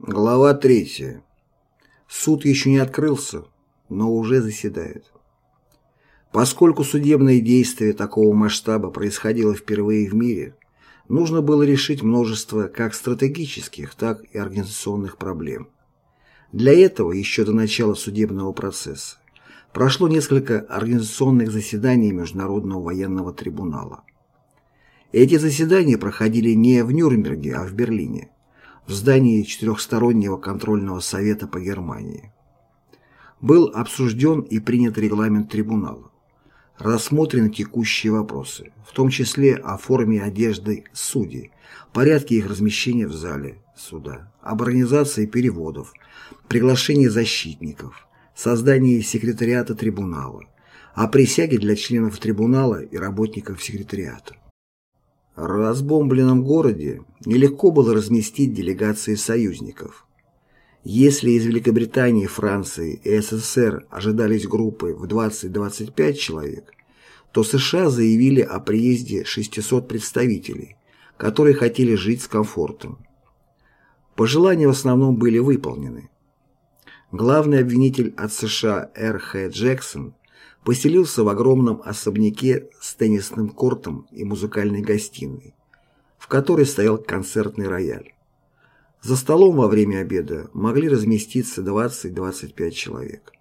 Глава 3. Суд еще не открылся, но уже заседает. Поскольку судебное действие такого масштаба происходило впервые в мире, нужно было решить множество как стратегических, так и организационных проблем. Для этого еще до начала судебного процесса прошло несколько организационных заседаний Международного военного трибунала. Эти заседания проходили не в Нюрнберге, а в Берлине в здании Четырехстороннего контрольного совета по Германии. Был обсужден и принят регламент трибунала. Рассмотрены текущие вопросы, в том числе о форме одежды судей, порядке их размещения в зале суда, об организации переводов, приглашении защитников, создании секретариата трибунала, о присяге для членов трибунала и работников секретариата разбомбленном городе нелегко было разместить делегации союзников. Если из Великобритании, Франции и СССР ожидались группы в 20-25 человек, то США заявили о приезде 600 представителей, которые хотели жить с комфортом. Пожелания в основном были выполнены. Главный обвинитель от США Р. Х. Джексон поселился в огромном особняке с теннисным кортом и музыкальной гостиной, в которой стоял концертный рояль. За столом во время обеда могли разместиться 20-25 человек.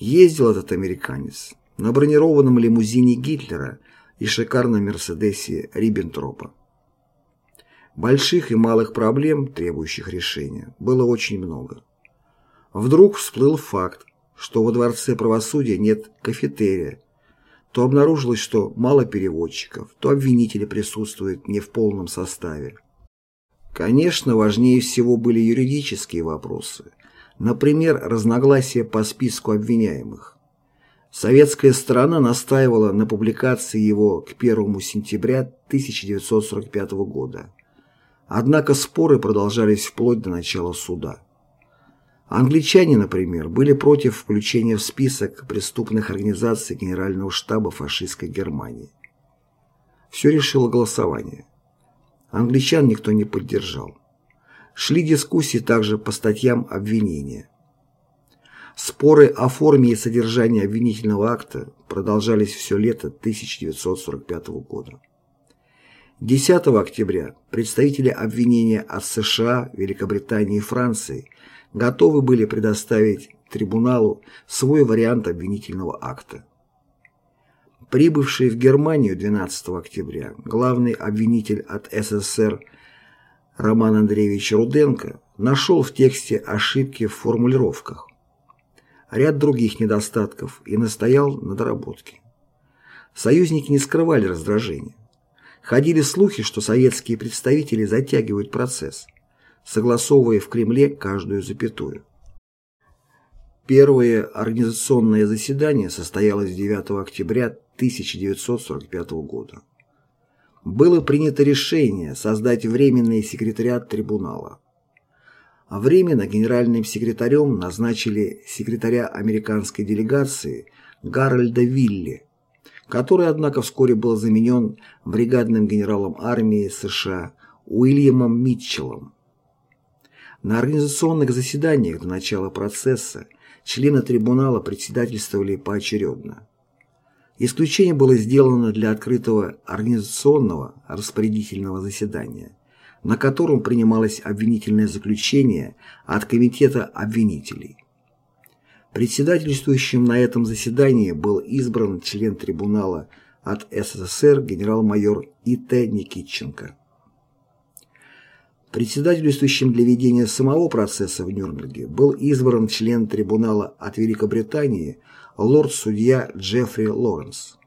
Ездил этот американец на бронированном лимузине Гитлера и шикарном Мерседесе Риббентропа. Больших и малых проблем, требующих решения, было очень много. Вдруг всплыл факт, что во Дворце правосудия нет кафетерия, то обнаружилось, что мало переводчиков, то обвинители присутствуют не в полном составе. Конечно, важнее всего были юридические вопросы, например, разногласия по списку обвиняемых. Советская сторона настаивала на публикации его к 1 сентября 1945 года. Однако споры продолжались вплоть до начала суда. Англичане, например, были против включения в список преступных организаций Генерального штаба фашистской Германии. Все решило голосование. Англичан никто не поддержал. Шли дискуссии также по статьям обвинения. Споры о форме и содержании обвинительного акта продолжались все лето 1945 года. 10 октября представители обвинения от США, Великобритании и Франции – готовы были предоставить трибуналу свой вариант обвинительного акта. Прибывший в Германию 12 октября главный обвинитель от СССР Роман Андреевич Руденко нашел в тексте ошибки в формулировках, ряд других недостатков и настоял на доработке. Союзники не скрывали раздражения. Ходили слухи, что советские представители затягивают процесс – согласовывая в Кремле каждую запятую. Первое организационное заседание состоялось 9 октября 1945 года. Было принято решение создать временный секретариат трибунала. А временно генеральным секретарем назначили секретаря американской делегации Гарольда Вилли, который, однако, вскоре был заменен бригадным генералом армии США Уильямом Митчеллом. На организационных заседаниях до начала процесса члены трибунала председательствовали поочередно. Исключение было сделано для открытого организационного распорядительного заседания, на котором принималось обвинительное заключение от Комитета обвинителей. Председательствующим на этом заседании был избран член трибунала от СССР генерал-майор И.Т. Никитченко. Председательствующим для ведения самого процесса в Нюрнберге был избран член трибунала от Великобритании лорд-судья Джеффри Лоренс.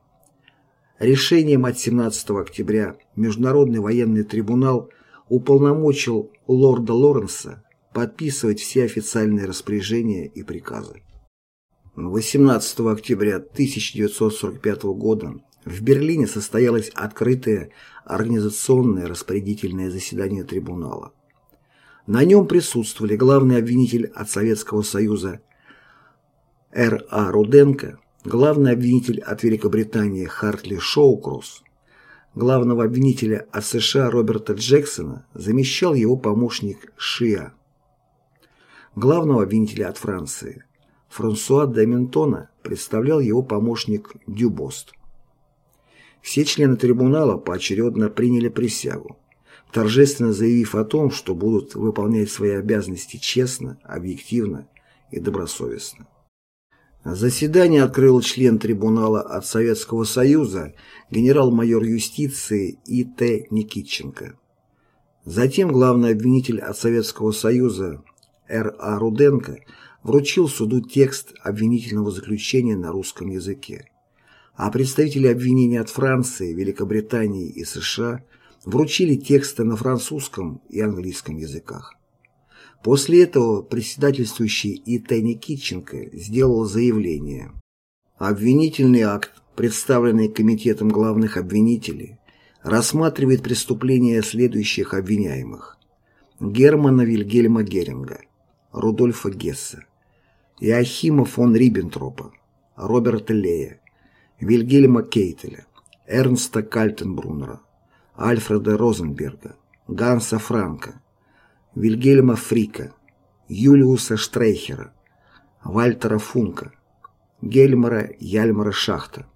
Решением от 17 октября Международный военный трибунал уполномочил лорда Лоренса подписывать все официальные распоряжения и приказы. 18 октября 1945 года в Берлине состоялось открытое организационное распорядительное заседание трибунала. На нем присутствовали главный обвинитель от Советского Союза Р.А. Руденко, главный обвинитель от Великобритании Хартли Шоукросс, главного обвинителя от США Роберта Джексона замещал его помощник Шиа. Главного обвинителя от Франции, Франсуа де представлял его помощник Дюбост. Все члены трибунала поочередно приняли присягу, торжественно заявив о том, что будут выполнять свои обязанности честно, объективно и добросовестно. Заседание открыл член трибунала от Советского Союза генерал-майор юстиции И.Т. Никитченко. Затем главный обвинитель от Советского Союза Р.А. Руденко вручил суду текст обвинительного заключения на русском языке, а представители обвинения от Франции, Великобритании и США вручили тексты на французском и английском языках. После этого председательствующий И.Т. Никитченко сделал заявление. Обвинительный акт, представленный Комитетом главных обвинителей, рассматривает преступления следующих обвиняемых. Германа Вильгельма Геринга, Рудольфа Гесса, Иохима фон Риббентропа, Роберта Лея, Вильгельма Кейтеля, Эрнста Кальтенбруннера, Альфреда Розенберга, Ганса Франка, Вильгельма Фрика, Юлиуса Штрейхера, Вальтера Функа, Гельмара Яльмара Шахта,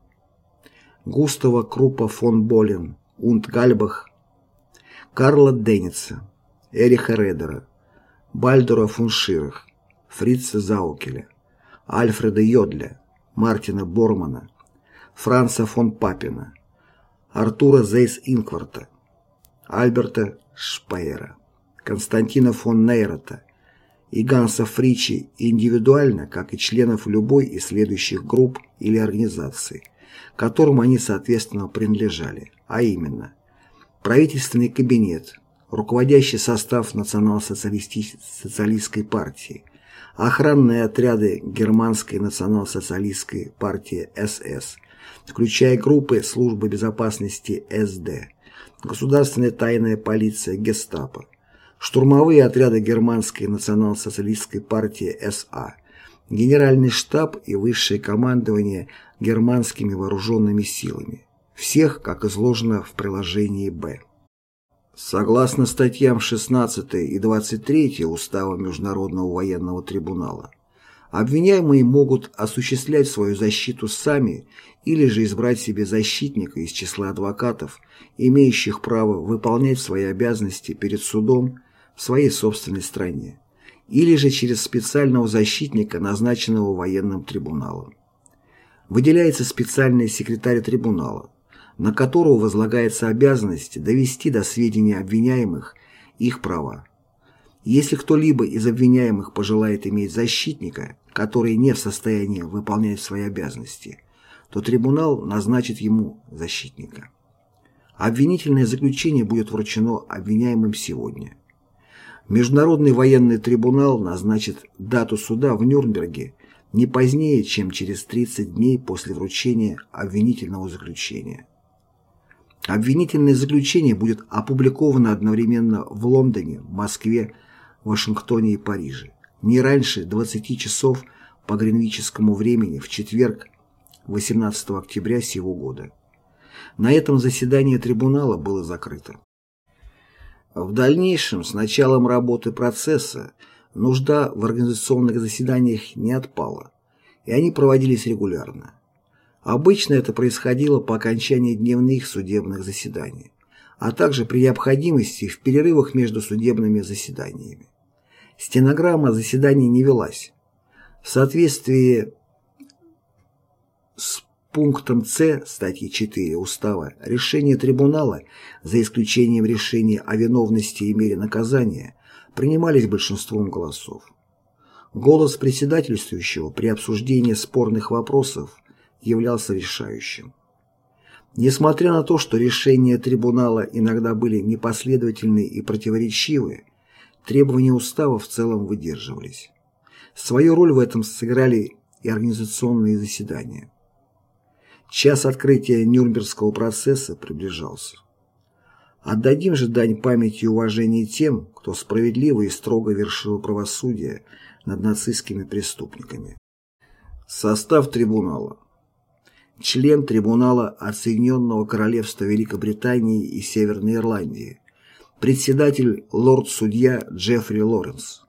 Густава Крупа фон Болен, Унт Гальбах, Карла Денница, Эриха Редера, Бальдура фон Ширах, Фрица Заукеля, Альфреда Йодля, Мартина Бормана, Франца фон Папина, Артура Зейс Инкварта, Альберта Шпайера. Константина фон Нейрота и Ганса Фричи индивидуально, как и членов любой из следующих групп или организаций, которым они соответственно принадлежали, а именно правительственный кабинет, руководящий состав национал-социалистской партии, охранные отряды германской национал-социалистской партии СС, включая группы службы безопасности СД, государственная тайная полиция гестапо, штурмовые отряды германской национал-социалистской партии СА, генеральный штаб и высшее командование германскими вооруженными силами. Всех, как изложено в приложении «Б». Согласно статьям 16 и 23 Устава Международного военного трибунала, обвиняемые могут осуществлять свою защиту сами или же избрать себе защитника из числа адвокатов, имеющих право выполнять свои обязанности перед судом в своей собственной стране, или же через специального защитника, назначенного военным трибуналом. Выделяется специальный секретарь трибунала, на которого возлагается обязанность довести до сведения обвиняемых их права. Если кто-либо из обвиняемых пожелает иметь защитника, который не в состоянии выполнять свои обязанности, то трибунал назначит ему защитника. Обвинительное заключение будет вручено обвиняемым сегодня. Международный военный трибунал назначит дату суда в Нюрнберге не позднее, чем через 30 дней после вручения обвинительного заключения. Обвинительное заключение будет опубликовано одновременно в Лондоне, Москве, Вашингтоне и Париже, не раньше 20 часов по гринвическому времени в четверг, 18 октября сего года. На этом заседание трибунала было закрыто. В дальнейшем, с началом работы процесса, нужда в организационных заседаниях не отпала, и они проводились регулярно. Обычно это происходило по окончании дневных судебных заседаний, а также при необходимости в перерывах между судебными заседаниями. Стенограмма заседаний не велась. В соответствии с пунктом С статьи 4 Устава решение трибунала, за исключением решения о виновности и мере наказания, принимались большинством голосов. Голос председательствующего при обсуждении спорных вопросов являлся решающим. Несмотря на то, что решения трибунала иногда были непоследовательны и противоречивы, требования устава в целом выдерживались. Свою роль в этом сыграли и организационные заседания. Час открытия Нюрнбергского процесса приближался. Отдадим же дань памяти и уважения тем, кто справедливо и строго вершил правосудие над нацистскими преступниками. Состав трибунала. Член трибунала от Соединенного Королевства Великобритании и Северной Ирландии. Председатель лорд-судья Джеффри Лоренс.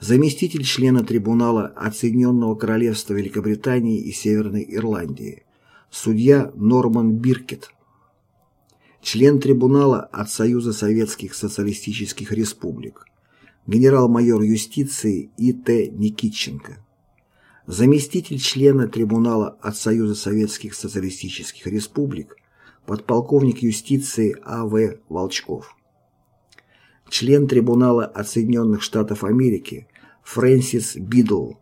заместитель члена трибунала от Соединенного Королевства Великобритании и Северной Ирландии, судья Норман Биркет, член трибунала от Союза Советских Социалистических Республик, генерал-майор юстиции И.Т. Никитченко, заместитель члена трибунала от Союза Советских Социалистических Республик, подполковник юстиции А.В. Волчков, член трибунала от Соединенных Штатов Америки Фрэнсис Бидл,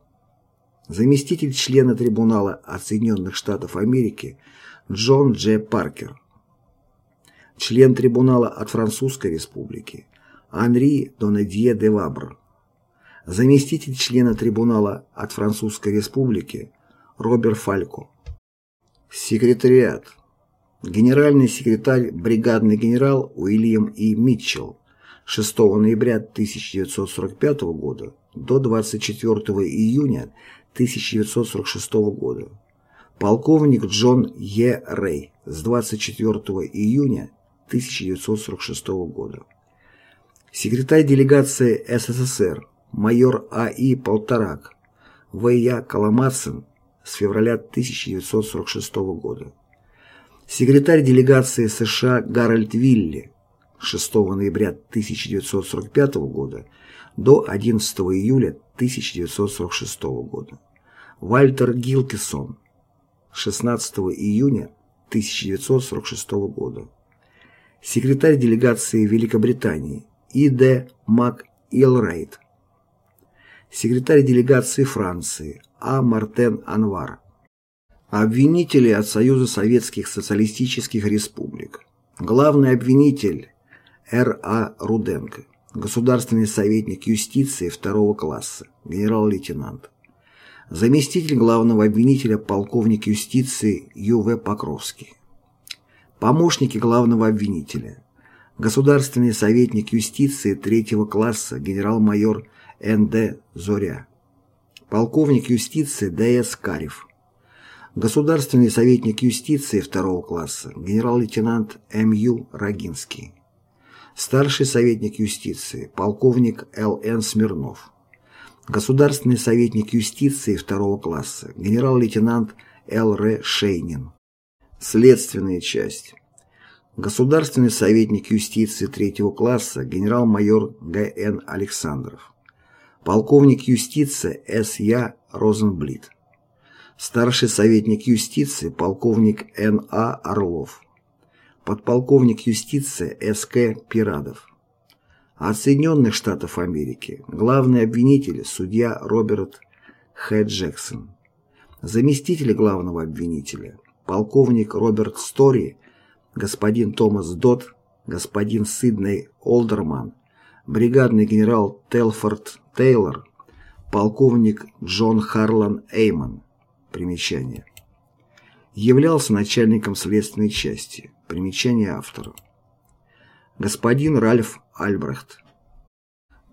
заместитель члена трибунала от Соединенных Штатов Америки Джон Дж. Паркер, член трибунала от Французской Республики Анри Донедье де Вабр, заместитель члена трибунала от Французской Республики Робер Фалько, секретариат, генеральный секретарь бригадный генерал Уильям И. Митчелл 6 ноября 1945 года до 24 июня 1946 года, полковник Джон Е. Рэй с 24 июня 1946 года. Секретарь делегации СССР майор А.И. Полторак, В.Я. Коломацин с февраля 1946 года. Секретарь делегации США Гарольд Вилли 6 ноября 1945 года до 11 июля 1946 года. Вальтер Гилкисон 16 июня 1946 года секретарь делегации Великобритании И.Д. Мак Илрайт, секретарь делегации Франции А. Мартен Анвар, обвинители от Союза Советских Социалистических Республик, главный обвинитель Р. А. Руденко, государственный советник юстиции второго класса, генерал-лейтенант, заместитель главного обвинителя полковник юстиции Ю.В. Покровский, Помощники главного обвинителя. Государственный советник юстиции третьего класса генерал-майор Н.Д. Зоря. Полковник юстиции Д.С. Карев. Государственный советник юстиции второго класса генерал-лейтенант М.Ю. Рогинский. Старший советник юстиции полковник Л.Н. Смирнов. Государственный советник юстиции второго класса генерал-лейтенант Л.Р. Шейнин. Следственная часть. Государственный советник юстиции третьего класса генерал-майор Г.Н. Александров. Полковник юстиции С.Я. Розенблит. Старший советник юстиции полковник Н.А. Орлов. Подполковник юстиции С.К. Пирадов. От Соединенных Штатов Америки главный обвинитель судья Роберт Х. Джексон. Заместитель главного обвинителя полковник Роберт Стори, господин Томас Дот, господин Сидней Олдерман, бригадный генерал Телфорд Тейлор, полковник Джон Харлан Эйман. Примечание. Являлся начальником следственной части. Примечание автора. Господин Ральф Альбрехт.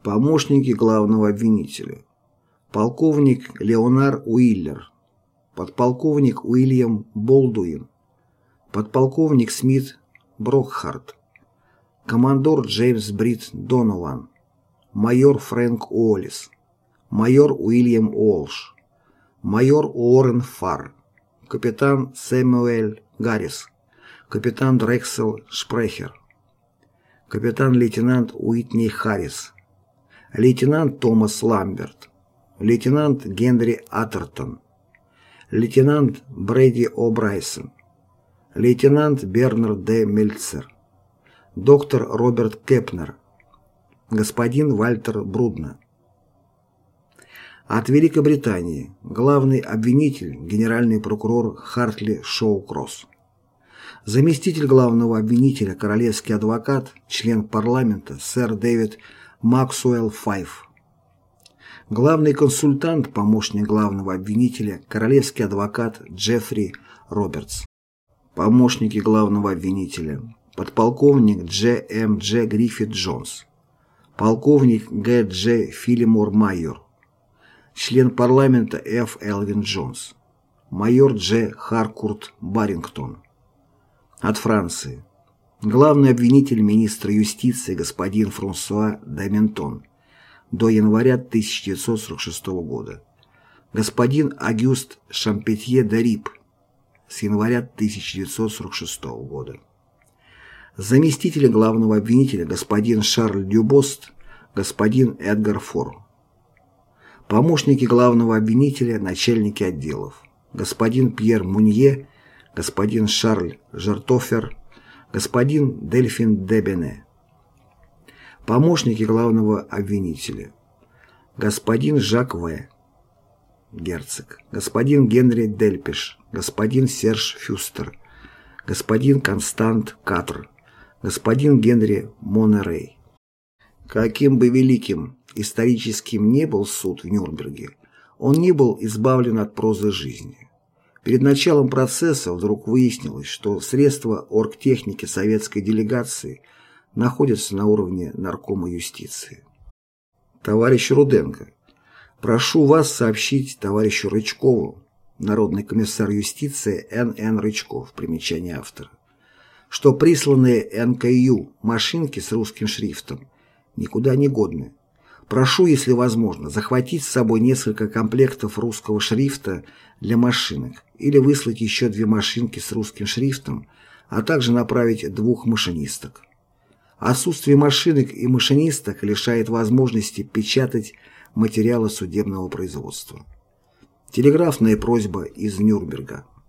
Помощники главного обвинителя. Полковник Леонар Уиллер. Подполковник Уильям Болдуин, подполковник Смит Брокхарт, командор Джеймс Брит Донован, майор Фрэнк Уоллес, майор Уильям Уолш, майор Уоррен Фарр, капитан Сэмюэль Гаррис, капитан Дрексел Шпрехер, капитан-лейтенант Уитни Харрис, лейтенант Томас Ламберт, лейтенант Генри Атертон, лейтенант Брэди О'Брайсон, лейтенант Бернард Д. Мельцер, доктор Роберт Кепнер, господин Вальтер Брудна. От Великобритании главный обвинитель генеральный прокурор Хартли Шоу-Кросс. Заместитель главного обвинителя королевский адвокат, член парламента сэр Дэвид Максуэлл Файф. Главный консультант, помощник главного обвинителя, королевский адвокат Джеффри Робертс. Помощники главного обвинителя. Подполковник Дж. М. Дж. Гриффит Джонс. Полковник Г. Дж. Филимор Майор. Член парламента Ф. Элвин Джонс. Майор Дж. Харкурт Барингтон. От Франции. Главный обвинитель министра юстиции господин Франсуа Даментон до января 1946 года. Господин Агюст Шампетье Дарип с января 1946 года. Заместитель главного обвинителя господин Шарль Дюбост, господин Эдгар Фор. Помощники главного обвинителя, начальники отделов. Господин Пьер Мунье, господин Шарль Жартофер, господин Дельфин Дебене. Помощники главного обвинителя. Господин Жак В. Герцог, господин Генри Дельпиш, господин Серж Фюстер, господин Констант Катр, господин Генри Монерей. Каким бы великим историческим не был суд в Нюрнберге, он не был избавлен от прозы жизни. Перед началом процесса вдруг выяснилось, что средства оргтехники советской делегации находятся на уровне наркома юстиции. Товарищ Руденко, прошу вас сообщить товарищу Рычкову, народный комиссар юстиции Н.Н. Рычков, примечание автора, что присланные НКЮ машинки с русским шрифтом никуда не годны. Прошу, если возможно, захватить с собой несколько комплектов русского шрифта для машинок или выслать еще две машинки с русским шрифтом, а также направить двух машинисток. Отсутствие машинок и машинисток лишает возможности печатать материалы судебного производства. Телеграфная просьба из Нюрнберга.